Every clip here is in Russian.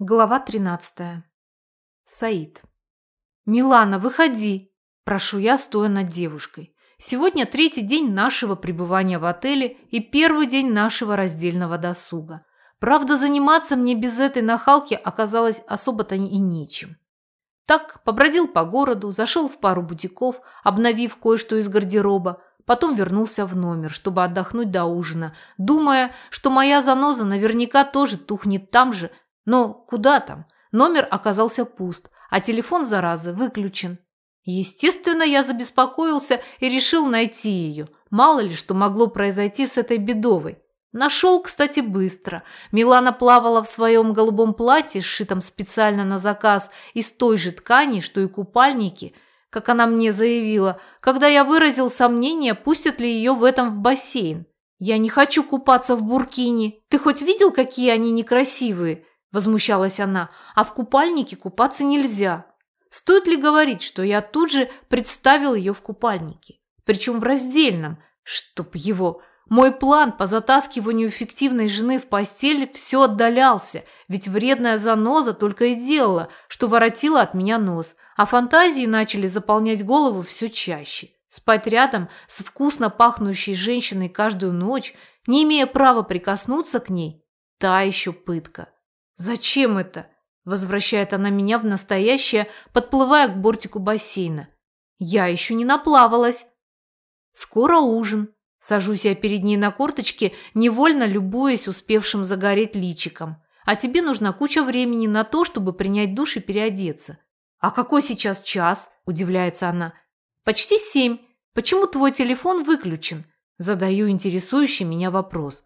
Глава 13. Саид. «Милана, выходи!» – прошу я, стоя над девушкой. Сегодня третий день нашего пребывания в отеле и первый день нашего раздельного досуга. Правда, заниматься мне без этой нахалки оказалось особо-то и нечем. Так, побродил по городу, зашел в пару бутиков, обновив кое-что из гардероба, потом вернулся в номер, чтобы отдохнуть до ужина, думая, что моя заноза наверняка тоже тухнет там же, но куда там? Номер оказался пуст, а телефон, заразы, выключен. Естественно, я забеспокоился и решил найти ее. Мало ли, что могло произойти с этой бедовой. Нашел, кстати, быстро. Милана плавала в своем голубом платье, сшитом специально на заказ из той же ткани, что и купальники, как она мне заявила, когда я выразил сомнение, пустят ли ее в этом в бассейн. «Я не хочу купаться в буркини. Ты хоть видел, какие они некрасивые? – возмущалась она, – «а в купальнике купаться нельзя». Стоит ли говорить, что я тут же представил ее в купальнике? Причем в раздельном, чтоб его... Мой план по затаскиванию фиктивной жены в постель все отдалялся, ведь вредная заноза только и делала, что воротила от меня нос, а фантазии начали заполнять голову все чаще. Спать рядом с вкусно пахнущей женщиной каждую ночь, не имея права прикоснуться к ней – та еще пытка. «Зачем это?» – возвращает она меня в настоящее, подплывая к бортику бассейна. «Я еще не наплавалась». «Скоро ужин». Сажусь я перед ней на корточке, невольно любуясь успевшим загореть личиком. А тебе нужна куча времени на то, чтобы принять душ и переодеться. «А какой сейчас час?» – удивляется она. «Почти семь. Почему твой телефон выключен?» Задаю интересующий меня вопрос.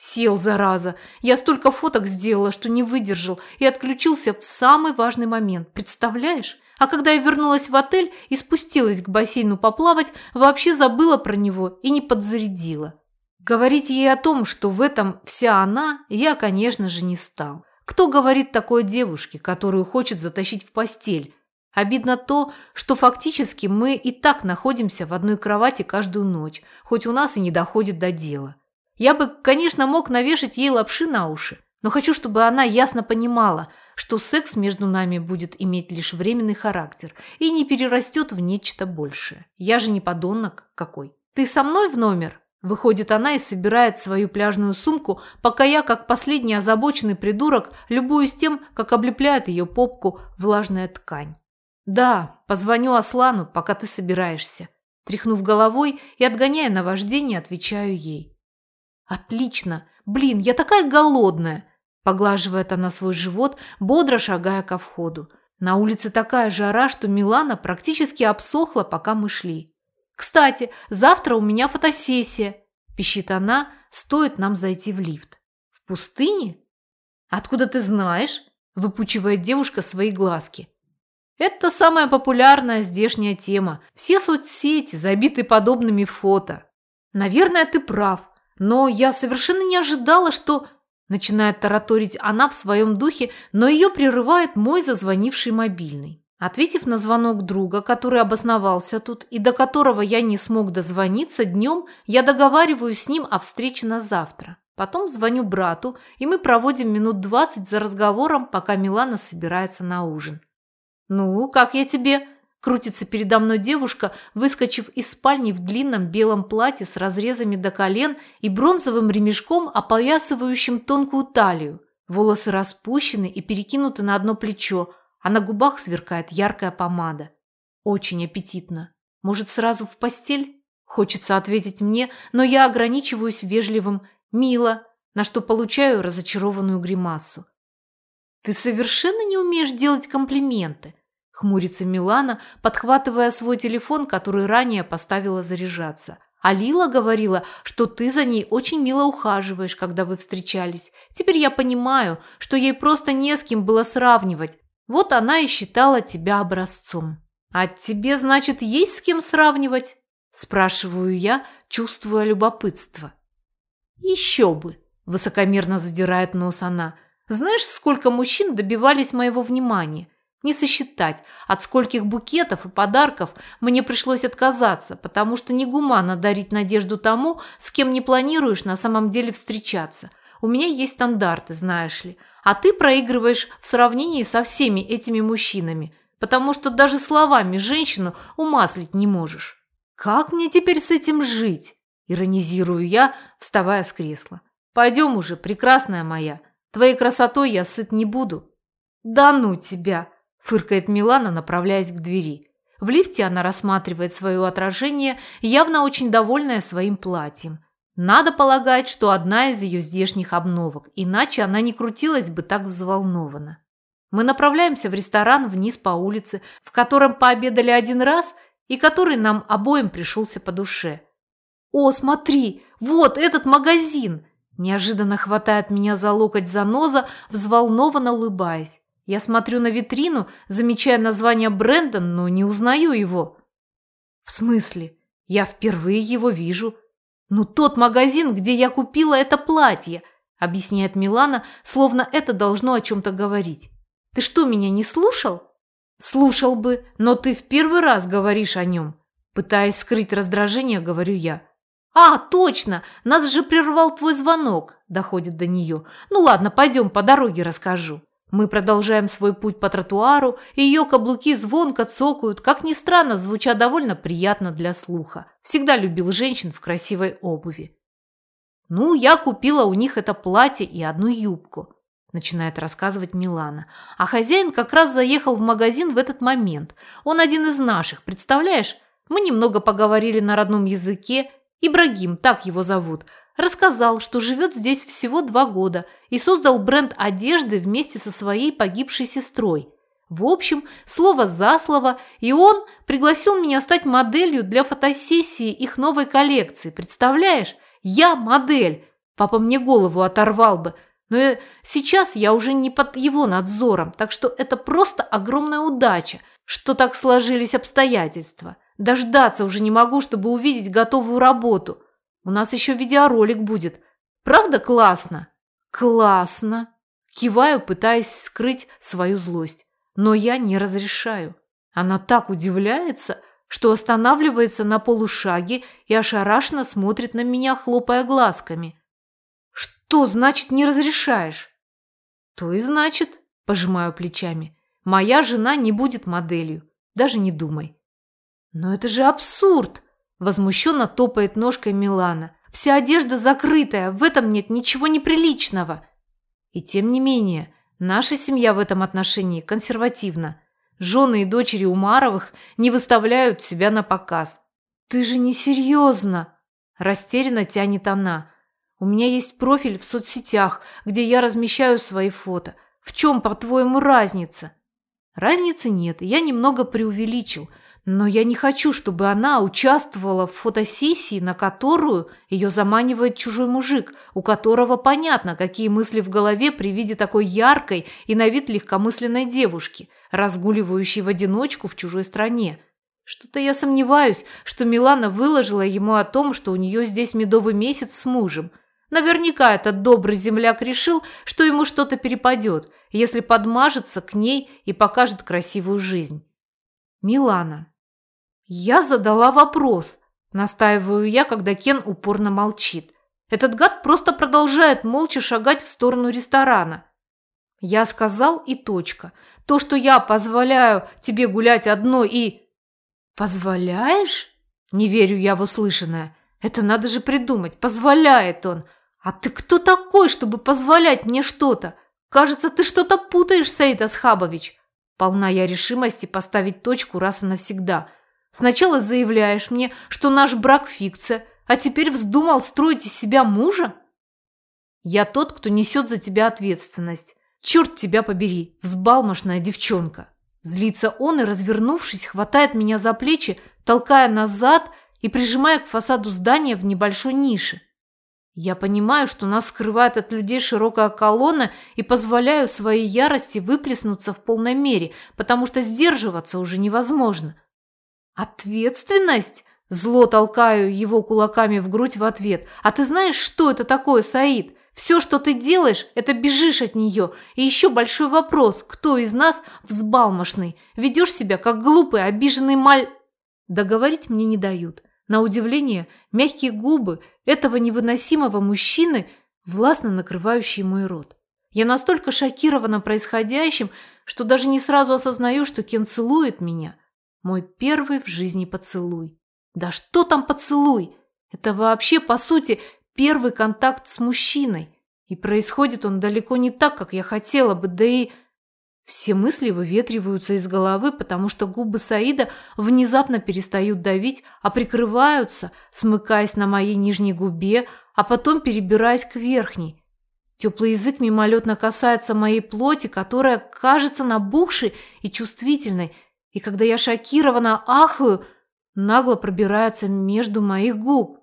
Сел, зараза. Я столько фоток сделала, что не выдержал и отключился в самый важный момент. Представляешь? А когда я вернулась в отель и спустилась к бассейну поплавать, вообще забыла про него и не подзарядила. Говорить ей о том, что в этом вся она, я, конечно же, не стал. Кто говорит такой девушке, которую хочет затащить в постель? Обидно то, что фактически мы и так находимся в одной кровати каждую ночь, хоть у нас и не доходит до дела. Я бы, конечно, мог навешать ей лапши на уши, но хочу, чтобы она ясно понимала, что секс между нами будет иметь лишь временный характер и не перерастет в нечто большее. Я же не подонок какой. Ты со мной в номер? Выходит она и собирает свою пляжную сумку, пока я, как последний озабоченный придурок, любуюсь тем, как облепляет ее попку влажная ткань. «Да, позвоню Аслану, пока ты собираешься». Тряхнув головой и отгоняя наваждение, отвечаю ей. «Отлично! Блин, я такая голодная!» Поглаживает она свой живот, бодро шагая ко входу. На улице такая жара, что Милана практически обсохла, пока мы шли. «Кстати, завтра у меня фотосессия», – пищит она, стоит нам зайти в лифт. «В пустыне?» «Откуда ты знаешь?» – выпучивает девушка свои глазки. «Это самая популярная здешняя тема. Все соцсети забиты подобными фото». «Наверное, ты прав. Но я совершенно не ожидала, что... Начинает тараторить она в своем духе, но ее прерывает мой зазвонивший мобильный. Ответив на звонок друга, который обосновался тут и до которого я не смог дозвониться днем, я договариваюсь с ним о встрече на завтра. Потом звоню брату, и мы проводим минут двадцать за разговором, пока Милана собирается на ужин. «Ну, как я тебе?» Крутится передо мной девушка, выскочив из спальни в длинном белом платье с разрезами до колен и бронзовым ремешком, опоясывающим тонкую талию. Волосы распущены и перекинуты на одно плечо, а на губах сверкает яркая помада. Очень аппетитно. Может, сразу в постель? Хочется ответить мне, но я ограничиваюсь вежливым «мило», на что получаю разочарованную гримасу. «Ты совершенно не умеешь делать комплименты», Хмурится Милана, подхватывая свой телефон, который ранее поставила заряжаться. А Лила говорила, что ты за ней очень мило ухаживаешь, когда вы встречались. Теперь я понимаю, что ей просто не с кем было сравнивать. Вот она и считала тебя образцом. А тебе, значит, есть с кем сравнивать? Спрашиваю я, чувствуя любопытство. Еще бы, высокомерно задирает нос она. Знаешь, сколько мужчин добивались моего внимания? Не сосчитать, от скольких букетов и подарков мне пришлось отказаться, потому что негуманно дарить надежду тому, с кем не планируешь на самом деле встречаться. У меня есть стандарты, знаешь ли. а ты проигрываешь в сравнении со всеми этими мужчинами, потому что даже словами женщину умаслить не можешь. Как мне теперь с этим жить? Иронизирую я, вставая с кресла. Пойдем уже, прекрасная моя. Твоей красотой я сыт не буду. Да ну тебя, фыркает Милана, направляясь к двери. В лифте она рассматривает свое отражение, явно очень довольная своим платьем. Надо полагать, что одна из ее здешних обновок, иначе она не крутилась бы так взволнованно. Мы направляемся в ресторан вниз по улице, в котором пообедали один раз и который нам обоим пришелся по душе. «О, смотри, вот этот магазин!» Неожиданно хватает меня за локоть заноза, взволнованно улыбаясь. Я смотрю на витрину, замечая название бренда, но не узнаю его. В смысле? Я впервые его вижу. Ну, тот магазин, где я купила это платье, объясняет Милана, словно это должно о чем-то говорить. Ты что, меня не слушал? Слушал бы, но ты в первый раз говоришь о нем. Пытаясь скрыть раздражение, говорю я. «А, точно! Нас же прервал твой звонок!» – доходит до нее. «Ну ладно, пойдем, по дороге расскажу». Мы продолжаем свой путь по тротуару, и ее каблуки звонко цокают, как ни странно, звуча довольно приятно для слуха. Всегда любил женщин в красивой обуви. «Ну, я купила у них это платье и одну юбку», – начинает рассказывать Милана. «А хозяин как раз заехал в магазин в этот момент. Он один из наших, представляешь? Мы немного поговорили на родном языке. Ибрагим, так его зовут – Рассказал, что живет здесь всего два года и создал бренд одежды вместе со своей погибшей сестрой. В общем, слово за слово, и он пригласил меня стать моделью для фотосессии их новой коллекции. Представляешь? Я модель. Папа мне голову оторвал бы. Но сейчас я уже не под его надзором, так что это просто огромная удача, что так сложились обстоятельства. Дождаться уже не могу, чтобы увидеть готовую работу. У нас еще видеоролик будет. Правда классно? Классно. Киваю, пытаясь скрыть свою злость. Но я не разрешаю. Она так удивляется, что останавливается на полушаге и ошарашенно смотрит на меня, хлопая глазками. «Что значит не разрешаешь?» «То и значит», – пожимаю плечами. «Моя жена не будет моделью. Даже не думай». «Но это же абсурд!» Возмущенно топает ножкой Милана. Вся одежда закрытая, в этом нет ничего неприличного. И тем не менее, наша семья в этом отношении консервативна. Жены и дочери Умаровых не выставляют себя на показ. «Ты же не серьезно!» Растерянно тянет она. «У меня есть профиль в соцсетях, где я размещаю свои фото. В чем, по-твоему, разница?» Разницы нет, я немного преувеличил – но я не хочу, чтобы она участвовала в фотосессии, на которую ее заманивает чужой мужик, у которого понятно, какие мысли в голове при виде такой яркой и на вид легкомысленной девушки, разгуливающей в одиночку в чужой стране. Что-то я сомневаюсь, что Милана выложила ему о том, что у нее здесь медовый месяц с мужем. Наверняка этот добрый земляк решил, что ему что-то перепадет, если подмажется к ней и покажет красивую жизнь. Милана. Я задала вопрос, настаиваю я, когда Кен упорно молчит. Этот гад просто продолжает молча шагать в сторону ресторана. Я сказал и точка. То, что я позволяю тебе гулять одной и... Позволяешь? Не верю я в услышанное. Это надо же придумать. Позволяет он. А ты кто такой, чтобы позволять мне что-то? Кажется, ты что-то путаешь, Саид Асхабович. Полна я решимости поставить точку раз и навсегда – Сначала заявляешь мне, что наш брак – фикция, а теперь вздумал строить из себя мужа? Я тот, кто несет за тебя ответственность. Черт тебя побери, взбалмошная девчонка. Злится он и, развернувшись, хватает меня за плечи, толкая назад и прижимая к фасаду здания в небольшой нише. Я понимаю, что нас скрывает от людей широкая колонна и позволяю своей ярости выплеснуться в полной мере, потому что сдерживаться уже невозможно – «Ответственность?» Зло толкаю его кулаками в грудь в ответ. «А ты знаешь, что это такое, Саид? Все, что ты делаешь, это бежишь от нее. И еще большой вопрос, кто из нас взбалмошный? Ведешь себя, как глупый, обиженный маль...» Договорить мне не дают. На удивление, мягкие губы этого невыносимого мужчины, властно накрывающие мой рот. Я настолько шокирована происходящим, что даже не сразу осознаю, что Кен целует меня. Мой первый в жизни поцелуй. Да что там поцелуй? Это вообще, по сути, первый контакт с мужчиной. И происходит он далеко не так, как я хотела бы, да и... Все мысли выветриваются из головы, потому что губы Саида внезапно перестают давить, а прикрываются, смыкаясь на моей нижней губе, а потом перебираясь к верхней. Теплый язык мимолетно касается моей плоти, которая кажется набухшей и чувствительной, и когда я шокированно ахаю, нагло пробирается между моих губ.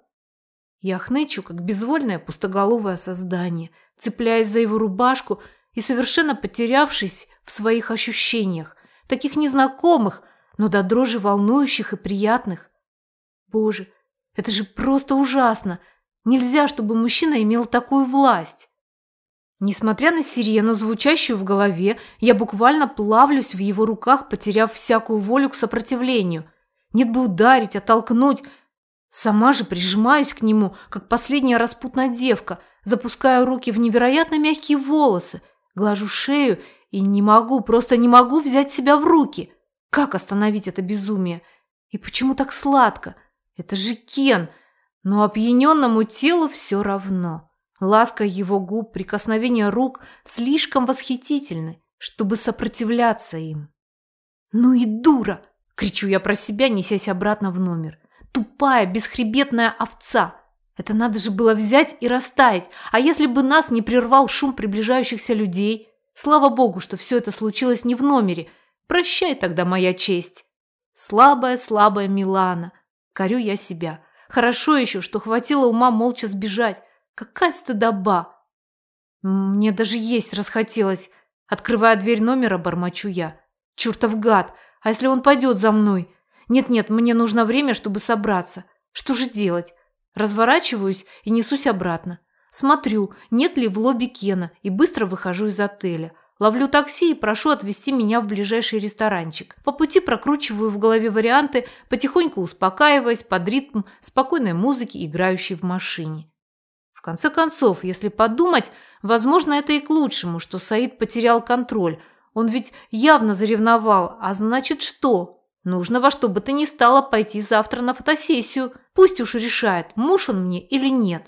Я хнычу, как безвольное пустоголовое создание, цепляясь за его рубашку и совершенно потерявшись в своих ощущениях, таких незнакомых, но до дрожи волнующих и приятных. Боже, это же просто ужасно! Нельзя, чтобы мужчина имел такую власть. Несмотря на сирену, звучащую в голове, я буквально плавлюсь в его руках, потеряв всякую волю к сопротивлению. Нет бы ударить, оттолкнуть. Сама же прижимаюсь к нему, как последняя распутная девка, запускаю руки в невероятно мягкие волосы, глажу шею и не могу, просто не могу взять себя в руки. Как остановить это безумие? И почему так сладко? Это же Кен, но опьяненному телу все равно. Ласка его губ, прикосновения рук слишком восхитительны, чтобы сопротивляться им. «Ну и дура!» – кричу я про себя, несясь обратно в номер. «Тупая, бесхребетная овца!» Это надо же было взять и растаять. А если бы нас не прервал шум приближающихся людей? Слава богу, что все это случилось не в номере. Прощай тогда, моя честь. Слабая, слабая Милана. Корю я себя. Хорошо еще, что хватило ума молча сбежать. Какая стыдоба. Мне даже есть расхотелось. Открывая дверь номера, бормочу я. Чертов гад. А если он пойдет за мной? Нет-нет, мне нужно время, чтобы собраться. Что же делать? Разворачиваюсь и несусь обратно. Смотрю, нет ли в лобби Кена, и быстро выхожу из отеля. Ловлю такси и прошу отвезти меня в ближайший ресторанчик. По пути прокручиваю в голове варианты, потихоньку успокаиваясь под ритм спокойной музыки, играющей в машине. Конце концов, если подумать, возможно, это и к лучшему, что Саид потерял контроль. Он ведь явно заревновал, а значит что? Нужно во что бы то ни стало пойти завтра на фотосессию. Пусть уж решает, муж он мне или нет.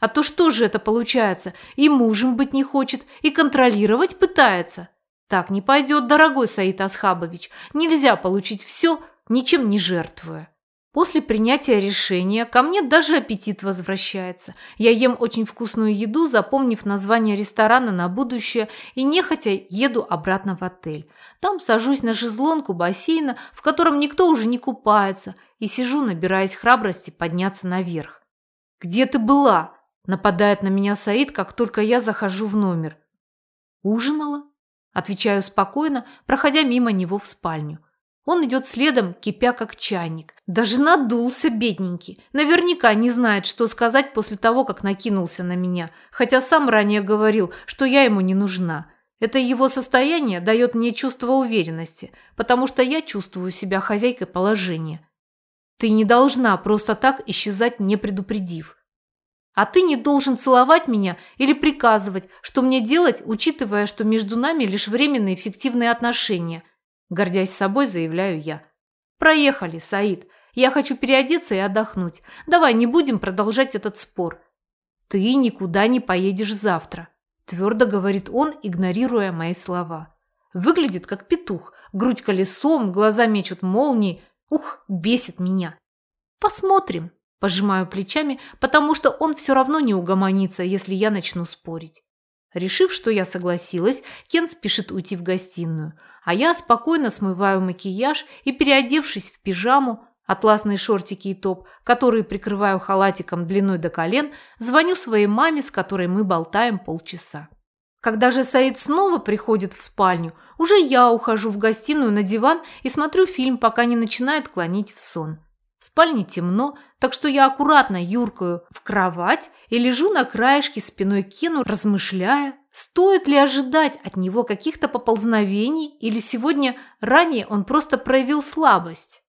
А то что же это получается? И мужем быть не хочет, и контролировать пытается. Так не пойдет, дорогой Саид Асхабович. Нельзя получить все, ничем не жертвуя. После принятия решения ко мне даже аппетит возвращается. Я ем очень вкусную еду, запомнив название ресторана на будущее, и нехотя еду обратно в отель. Там сажусь на шезлонг у бассейна, в котором никто уже не купается, и сижу, набираясь храбрости подняться наверх. «Где ты была?» Нападает на меня Саид, как только я захожу в номер. «Ужинала?» Отвечаю спокойно, проходя мимо него в спальню. Он идет следом, кипя как чайник. Даже надулся, бедненький. Наверняка не знает, что сказать после того, как накинулся на меня, хотя сам ранее говорил, что я ему не нужна. Это его состояние дает мне чувство уверенности, потому что я чувствую себя хозяйкой положения. Ты не должна просто так исчезать, не предупредив. А ты не должен целовать меня или приказывать, что мне делать, учитывая, что между нами лишь временные фиктивные отношения. Гордясь собой, заявляю я. Проехали, Саид. Я хочу переодеться и отдохнуть. Давай не будем продолжать этот спор. Ты никуда не поедешь завтра, твердо говорит он, игнорируя мои слова. Выглядит как петух. Грудь колесом, глаза мечут молнии. Ух, бесит меня. Посмотрим, Пожимаю плечами, потому что он все равно не угомонится, если я начну спорить. Решив, что я согласилась, Кен спешит уйти в гостиную, а я спокойно смываю макияж и, переодевшись в пижаму, атласные шортики и топ, которые прикрываю халатиком длиной до колен, звоню своей маме, с которой мы болтаем полчаса. Когда же Саид снова приходит в спальню, уже я ухожу в гостиную на диван и смотрю фильм, пока не начинает клонить в сон. В спальне темно, так что я аккуратно юркаю в кровать и лежу на краешке спиной к Кену, размышляя, стоит ли ожидать от него каких-то поползновений или сегодня ранее он просто проявил слабость.